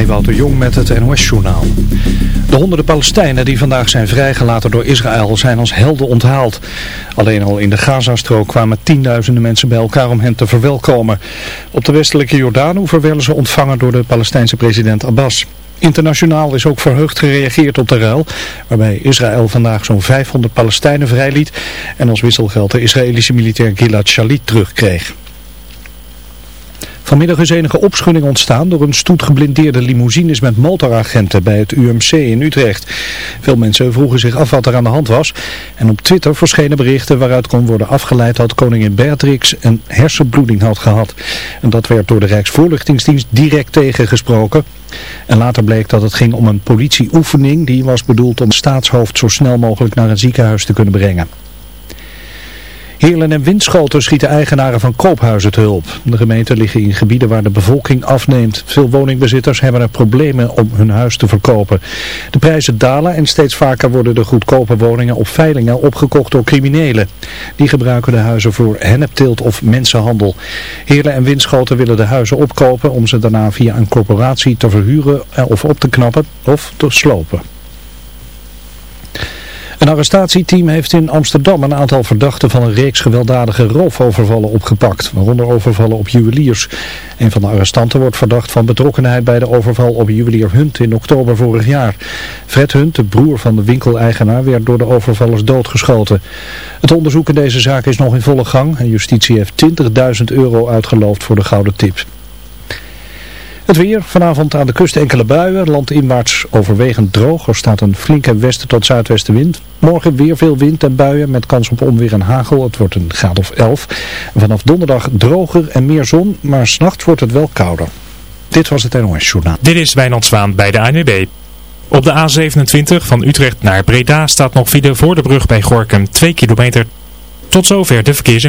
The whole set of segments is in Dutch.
Ewout Jong met het NOS-journaal. De honderden Palestijnen die vandaag zijn vrijgelaten door Israël zijn als helden onthaald. Alleen al in de Gazastrook kwamen tienduizenden mensen bij elkaar om hen te verwelkomen. Op de westelijke Jordaanoever werden ze ontvangen door de Palestijnse president Abbas. Internationaal is ook verheugd gereageerd op de ruil, waarbij Israël vandaag zo'n 500 Palestijnen vrijliet en als wisselgeld de Israëlische militair Gilad Shalit terugkreeg. Vanmiddag is enige opschudding ontstaan door een stoet geblindeerde limousines met motoragenten bij het UMC in Utrecht. Veel mensen vroegen zich af wat er aan de hand was en op Twitter verschenen berichten waaruit kon worden afgeleid dat koningin Beatrix een hersenbloeding had gehad. En dat werd door de Rijksvoorlichtingsdienst direct tegengesproken. En later bleek dat het ging om een politieoefening die was bedoeld om staatshoofd zo snel mogelijk naar een ziekenhuis te kunnen brengen. Heerlen en Winschoten schieten eigenaren van koophuizen te hulp. De gemeenten liggen in gebieden waar de bevolking afneemt. Veel woningbezitters hebben er problemen om hun huis te verkopen. De prijzen dalen en steeds vaker worden de goedkope woningen op veilingen opgekocht door criminelen. Die gebruiken de huizen voor hennepteelt of mensenhandel. Heerlen en Winschoten willen de huizen opkopen om ze daarna via een corporatie te verhuren of op te knappen of te slopen. Een arrestatieteam heeft in Amsterdam een aantal verdachten van een reeks gewelddadige roofovervallen opgepakt, waaronder overvallen op juweliers. Een van de arrestanten wordt verdacht van betrokkenheid bij de overval op juwelier Hunt in oktober vorig jaar. Fred Hunt, de broer van de winkeleigenaar, werd door de overvallers doodgeschoten. Het onderzoek in deze zaak is nog in volle gang en justitie heeft 20.000 euro uitgeloofd voor de gouden tip. Het weer, vanavond aan de kust enkele buien, landinwaarts overwegend droog. Er staat een flinke westen tot zuidwestenwind. Morgen weer veel wind en buien met kans op onweer en hagel. Het wordt een graad of 11. Vanaf donderdag droger en meer zon, maar s'nachts wordt het wel kouder. Dit was het NOS Journaal. Dit is Wijnand Zwaan bij de ANWB. Op de A27 van Utrecht naar Breda staat nog file voor de brug bij Gorkum 2 kilometer. Tot zover de verkeers.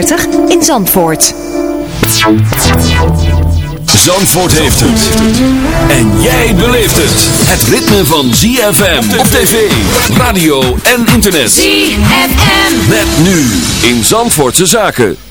in Zandvoort. Zandvoort heeft het. En jij beleeft het. Het ritme van ZFM op tv, radio en internet. ZFM. Met nu in Zandvoortse Zaken.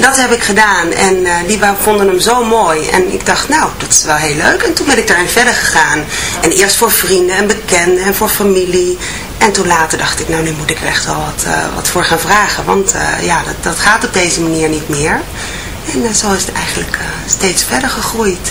Dat heb ik gedaan en eh, die vonden hem zo mooi. En ik dacht, nou, dat is wel heel leuk. En toen ben ik daarin verder gegaan. En eerst voor vrienden en bekenden en voor familie. En toen later dacht ik, nou, nu moet ik er echt wel wat, eh, wat voor gaan vragen. Want eh, ja, dat, dat gaat op deze manier niet meer. En zo is het eigenlijk steeds verder gegroeid.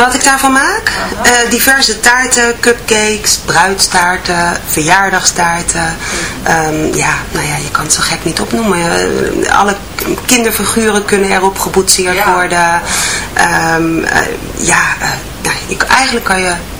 Wat ik daarvan maak? Uh, diverse taarten, cupcakes, bruidstaarten, verjaardagstaarten. Um, ja, nou ja, je kan het zo gek niet opnoemen. Uh, alle kinderfiguren kunnen erop geboetseerd worden. Um, uh, ja, nou, je, eigenlijk kan je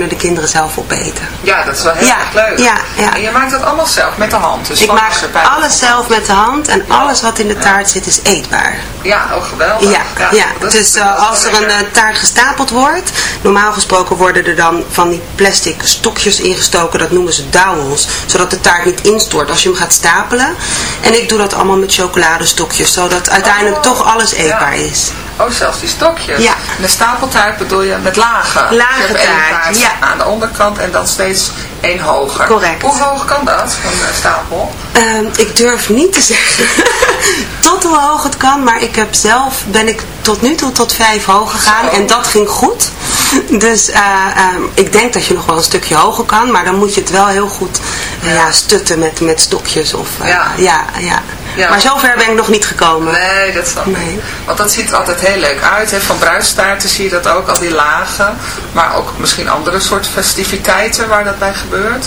de kinderen zelf opeten. Ja, dat is wel heel ja, erg leuk. Ja, ja. En je maakt dat allemaal zelf, met de hand. Dus ik maak alles zelf met de hand en alles wat in de taart zit is eetbaar. Ja, ook geweldig. Ja, dus uh, als er een uh, taart gestapeld wordt, normaal gesproken worden er dan van die plastic stokjes ingestoken, dat noemen ze dowels, zodat de taart niet instort als je hem gaat stapelen. En ik doe dat allemaal met chocoladestokjes, zodat uiteindelijk oh, toch alles eetbaar is. Oh, zelfs die stokjes. Ja. En de stapeltaart bedoel je met lagen. Lage taart, ja. aan de onderkant en dan steeds één hoger. Correct. Hoe hoog kan dat, van de stapel? Um, ik durf niet te zeggen tot hoe hoog het kan, maar ik heb zelf, ben ik tot nu toe tot vijf hoog gegaan Zo. en dat ging goed. Dus uh, um, ik denk dat je nog wel een stukje hoger kan, maar dan moet je het wel heel goed ja. Ja, stutten met, met stokjes. Of, uh, ja. Ja, ja. Ja. Maar zover ben ik nog niet gekomen. Nee, dat snap ik. Nee. Want dat ziet er altijd heel leuk uit. Hè? Van bruidstaarten zie je dat ook, al die lagen. Maar ook misschien andere soort festiviteiten waar dat bij gebeurt.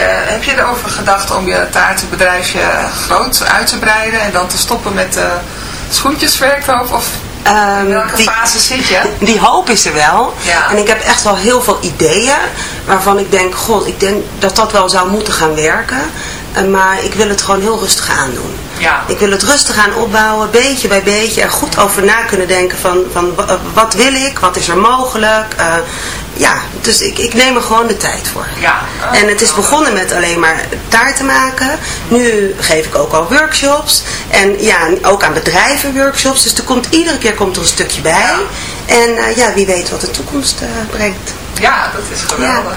Uh, heb je erover gedacht om je taartenbedrijfje groot uit te breiden en dan te stoppen met uh, schoentjesverkoop? Of Ehm, In welke die, fase zit je? die hoop is er wel. Ja. En ik heb echt wel heel veel ideeën waarvan ik denk, god, ik denk dat dat wel zou moeten gaan werken. Eh, maar ik wil het gewoon heel rustig aandoen. Ja. Ik wil het rustig aan opbouwen, beetje bij beetje. Er goed over na kunnen denken van, van eh, wat wil ik, wat is er mogelijk. Eh, ja, dus ik, ik neem er gewoon de tijd voor. Ja. En het is begonnen met alleen maar taarten maken. Nu geef ik ook al workshops. En ja, ook aan bedrijven workshops. Dus er komt, iedere keer komt er een stukje bij. En eh, ja, wie weet wat de toekomst brengt. Ja, dat is geweldig.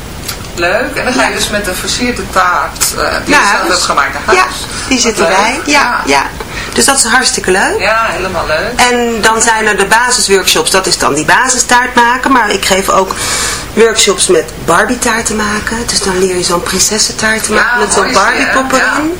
Leuk. En dan ga je dus met een versierde taart eh, die je zelf huis. hebt gemaakt naar Ja, huis. die Wat zit leuk. erbij. Ja, ja. Dus dat is hartstikke leuk. Ja, helemaal leuk. En dan zijn er de basisworkshops, dat is dan die basistaart maken. Maar ik geef ook workshops met Barbie taarten maken. Dus dan leer je zo'n prinsessentaart te Ja, maken met zo'n die, Barbie hè? pop Ja. erin.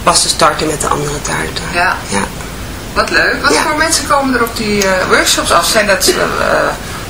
pas te starten met de andere taarten. Ja. Ja. Wat leuk. Wat Ja. voor mensen komen er op die eh, workshops af? Zijn dat eh,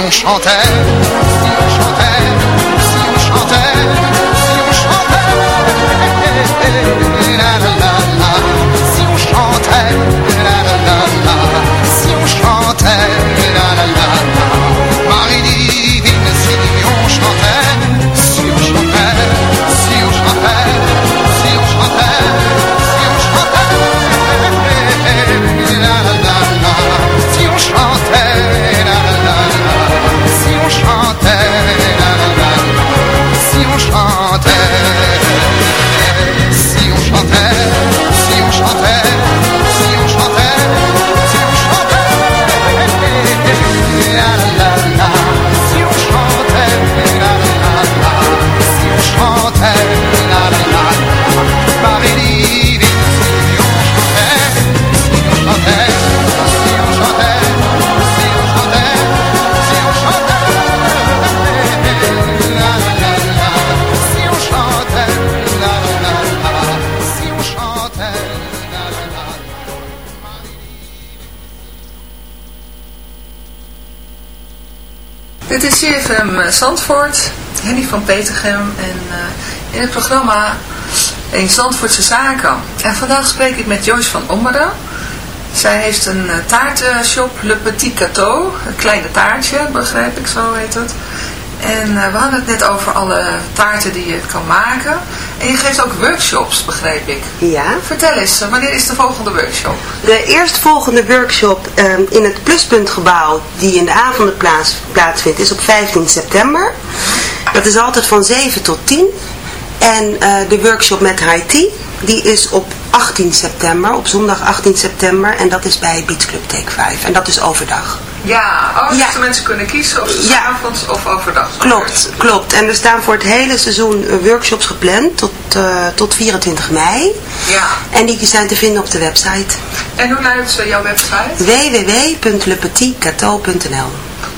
on chantait, on chantait, Zandvoort, Henny van Petergem en eh, in het programma in Zandvoortse Zaken. En vandaag spreek ik met Joyce van Ommeren. Zij heeft een eh, taartenshop, Le Petit Cateau, een kleine taartje, begrijp ik, zo heet het. En eh, we hadden het net over alle taarten die je kan maken. En je geeft ook workshops, begrijp ik. Ja. Vertel eens, wanneer is de volgende workshop? De eerstvolgende workshop ehm, in het Pluspuntgebouw, die in de avonden plaats, plaatsvindt, is op 15 september. Dat is altijd van 7 tot 10. En eh, de workshop met tea, die is op 18 september, op zondag 18 september. En dat is bij Beach Club Take 5. En dat is overdag. Ja, oh, dus de mensen kunnen kiezen of ze Ja. avonds of overdag. Klopt, klopt. En er staan voor het hele seizoen eh, workshops gepland tot, eh, tot 24 mei. Ja. En die zijn te vinden op de website En hoe luidt jouw website? www.lepetitcateau.nl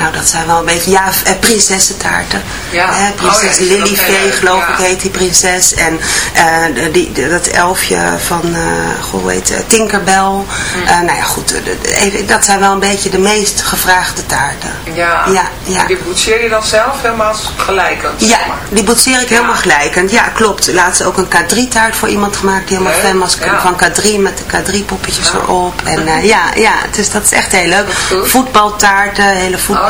nou dat zijn wel een beetje, ja, eh, prinsessentaarten. Ja. Hè, prinses Oh ja, Lillyvee, geloof ja. ik, heet die prinses. En eh, die, dat elfje van, goh, hoe heet het, Tinkerbell. Mm. Nou ja, goed, even, dat zijn wel een beetje de meest gevraagde taarten. Ja. Ja, ja. Die boetseer je dan zelf helemaal gelijkend, Ja, zeg maar. die boetseer ik helemaal gelijkend. Ja, klopt. Laatst ook een K3-taart voor iemand gemaakt die helemaal fan was van K3 met de K3-poppetjes Ja. erop. En ja, ja, dus dat is echt heel leuk. Voetbaltaarten, hele voetballen. Oh,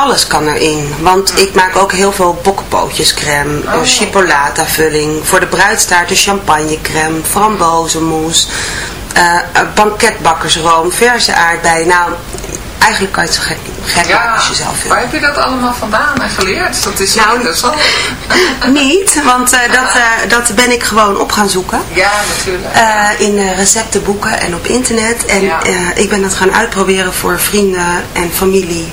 alles kan erin. Want ik maak ook heel veel bokkenpootjescrème, Oh. oh. chipolata vulling. Voor de bruidstaart een champagnecrème, frambozenmousse, eh, eh, banketbakkersroom, verse aardbeien. Nou, eigenlijk kan je het zo gek, gek maken als je zelf wil. waar heb je dat allemaal vandaan en geleerd? Dat is Nou, interessant. Niet, want eh, dat, eh, dat ben ik gewoon op gaan zoeken. Ja, natuurlijk. Eh, in eh, receptenboeken en op internet. En Ja. eh, ik ben dat gaan uitproberen voor vrienden en familie.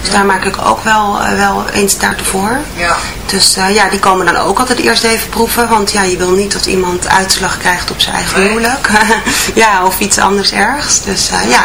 Dus daar maak ik ook wel, eh, wel eens taarten voor. ja. Dus eh, ja, die komen dan ook altijd eerst even proeven. Want ja, je wil niet dat iemand uitslag krijgt op zijn eigen Nee. huwelijk. ja, of iets anders ergs. Dus eh, ja.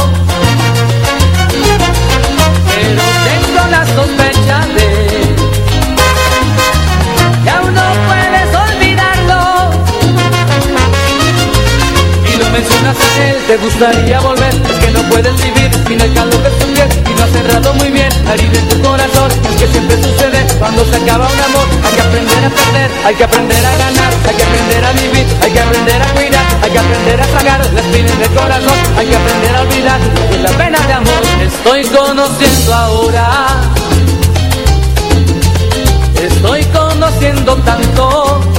Mencionas a él, te gustaría volver, es que no puedes vivir. Sin el calor de su piel y no has cerrado muy bien. La en tu corazón. Es que siempre sucede. Cuando se acaba un amor. Hay que aprender a perder, hay que aprender a ganar, hay que aprender a vivir, hay que aprender a cuidar, hay que aprender a sacar las espinas del corazón, hay que aprender a olvidar. La pena de amor. Estoy conociendo ahora, estoy conociendo tanto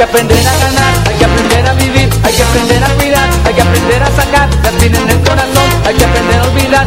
que aprender a ganar, hay que aprender a vivir, hay que aprender a cuidar, hay que aprender a sacar la en el corazón. Hay que aprender a olvidar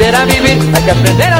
aprender a hay que aprender a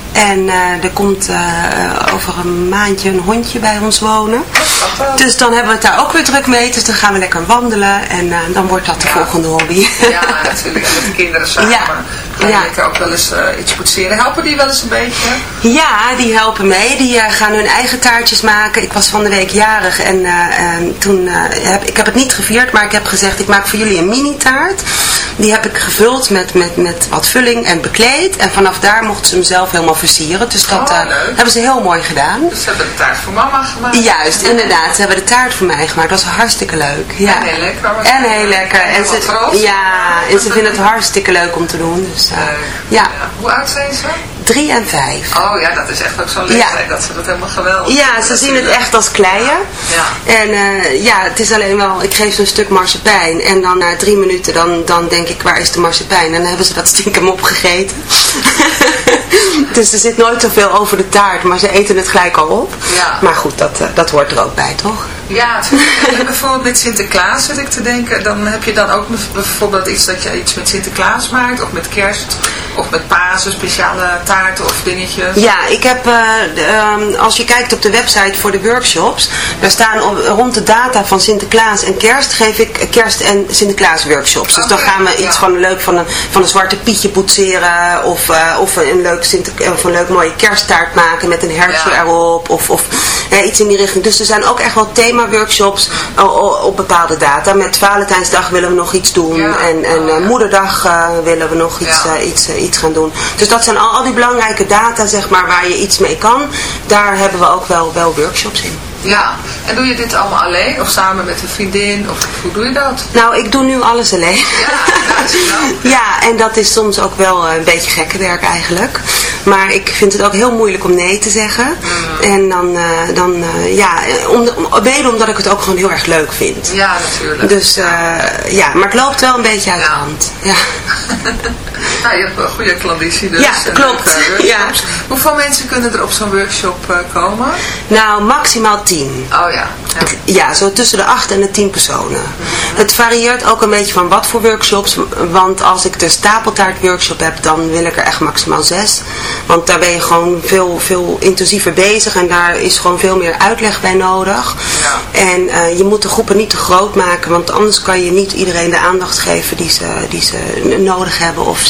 En eh, er komt eh, over een maandje een hondje bij ons wonen. Dus dan hebben we het daar ook weer druk mee. Dus dan gaan we lekker wandelen en eh, dan wordt dat de volgende hobby. Ja, natuurlijk. En met de kinderen samen. Ja. Ja. lekker ook wel eens iets poetseren. Helpen die wel eens een beetje? Ja, die helpen mee. Die gaan hun eigen taartjes maken. Ik was van de week jarig en toen heb ik heb het niet gevierd, maar ik heb gezegd ik maak voor jullie een mini taart. Die heb ik gevuld met, met, met wat vulling en bekleed. En vanaf daar mochten ze hem zelf helemaal versieren. Dus dat Oh, eh, hebben ze heel mooi gedaan. Dus ze hebben de taart voor mama gemaakt. Juist, inderdaad. Ze hebben de taart voor mij gemaakt. Dat was hartstikke leuk. Ja. En heel lekker. En heel lekker. En ze, ja, en ze vinden het hartstikke leuk om te doen. Dus, eh, ja, Hoe oud zijn ze? Drie en vijf. Oh ja, dat is echt ook zo'n leeftijd dat ze dat helemaal geweldig Ja, ze zien het echt als kleien. Ja. En eh, ja, het is alleen wel, ik geef ze een stuk marsepein. En dan na drie minuten, dan, dan denk ik, waar is de marsepein? En dan hebben ze dat stiekem opgegeten. dus er zit nooit zoveel over de taart, maar ze eten het gelijk al op. Ja. Maar goed, dat, eh, dat hoort er ook bij, toch? Ja, bijvoorbeeld met Sinterklaas zit ik te denken. Dan heb je dan ook bijvoorbeeld iets dat je iets met Sinterklaas maakt. Of met kerst. Of met Pasen, speciale taarten of dingetjes. Ja, ik heb, eh, ehm, als je kijkt op de website voor de workshops, daar staan op, rond de data van Sinterklaas en kerst, geef ik kerst- en Sinterklaas workshops. Dus dan gaan we iets van leuk van een, van een zwarte pietje boetseren, of, eh, of een leuk, Sinter, of een leuk mooie kersttaart maken met een hertje erop, of, of eh, iets in die richting. Dus er zijn ook echt wel thema-workshops o- o- op bepaalde data. Met Valentijnsdag willen we nog iets doen, en, en eh, Moederdag eh, willen we nog iets, eh, iets, eh, iets gaan doen. Dus dat zijn al, al die belangrijke data, zeg maar, waar je iets mee kan. Daar hebben we ook wel, wel workshops in. Ja, en doe je dit allemaal alleen of samen met een vriendin? Of hoe doe je dat? Nou, ik doe nu alles alleen. Ja, en dat is soms ook wel eh, een beetje gekke werk eigenlijk. Maar ik vind het ook heel moeilijk om nee te zeggen. Mm. En dan, eh, dan eh, ja, om de, om, mede omdat ik het ook gewoon heel erg leuk vind. Ja, natuurlijk. Dus ja, maar het loopt wel een beetje uit de hand. Ja. Nou, je hebt een goede klanditie dus. Ja, klopt. Ja. Hoeveel mensen kunnen er op zo'n workshop eh, komen? Nou, maximaal 10. Oh ja. Ja, zo tussen de 8 en de 10 personen. Het varieert ook een beetje van wat voor workshops. Want als ik de stapeltaart workshop heb, dan wil ik er echt maximaal 6. Want daar ben je gewoon veel, veel intensiever bezig. En daar is gewoon veel meer uitleg bij nodig. En eh, je moet de groepen niet te groot maken. Want anders kan je niet iedereen de aandacht geven die ze, die ze nodig hebben of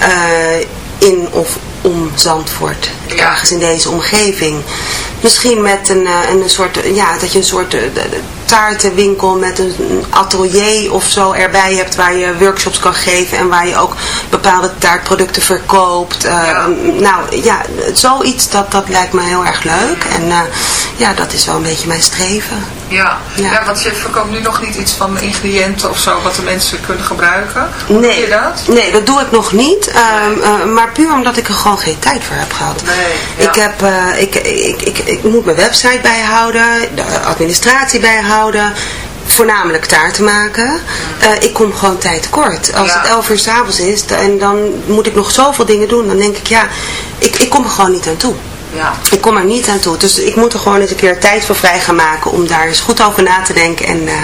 Eh, in of om Zandvoort. Ergens in deze omgeving. Misschien met een, eh, een soort, ja, dat je een soort eh, taartenwinkel met een atelier of zo erbij hebt waar je workshops kan geven en waar je ook bepaalde taartproducten verkoopt. Eh, Nou ja, zoiets dat, dat lijkt me heel erg leuk en eh, ja, dat is wel een beetje mijn streven. Ja. Ja. Ja. want je verkoopt nu nog niet iets van ingrediënten of zo wat de mensen kunnen gebruiken. Hoe doe Nee, je dat? nee, dat doe ik nog niet. ehm, eh, maar puur omdat ik er gewoon geen tijd voor heb gehad. Nee, Ik, heb, ik, ik, ik, ik moet mijn website bijhouden, de administratie bijhouden. Voornamelijk taarten maken. Eh, ik kom gewoon tijd tekort. Als Ja. het 11 uur s'avonds is en dan moet ik nog zoveel dingen doen. Dan denk ik, ja, ik, ik kom er gewoon niet aan toe. Ja. Ik kom er niet aan toe. Dus ik moet er gewoon eens een keer tijd voor vrij gaan maken om daar eens goed over na te denken en eh,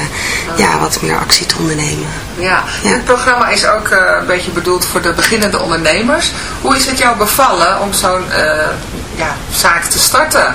ja, wat meer actie te ondernemen. Ja, Ja. dit programma is ook eh, een beetje bedoeld voor de beginnende ondernemers. Hoe is het jou bevallen om zo'n ja, zaak te starten?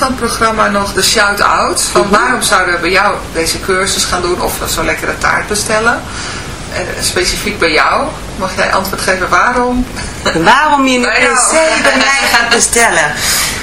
van het programma nog de shout-out. Van Mhm. waarom zouden we bij jou deze cursus gaan doen of zo'n lekkere taart bestellen? En specifiek bij jou. Mag jij antwoord geven waarom? Waarom je jou. se bij mij gaat bestellen?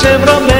sembra me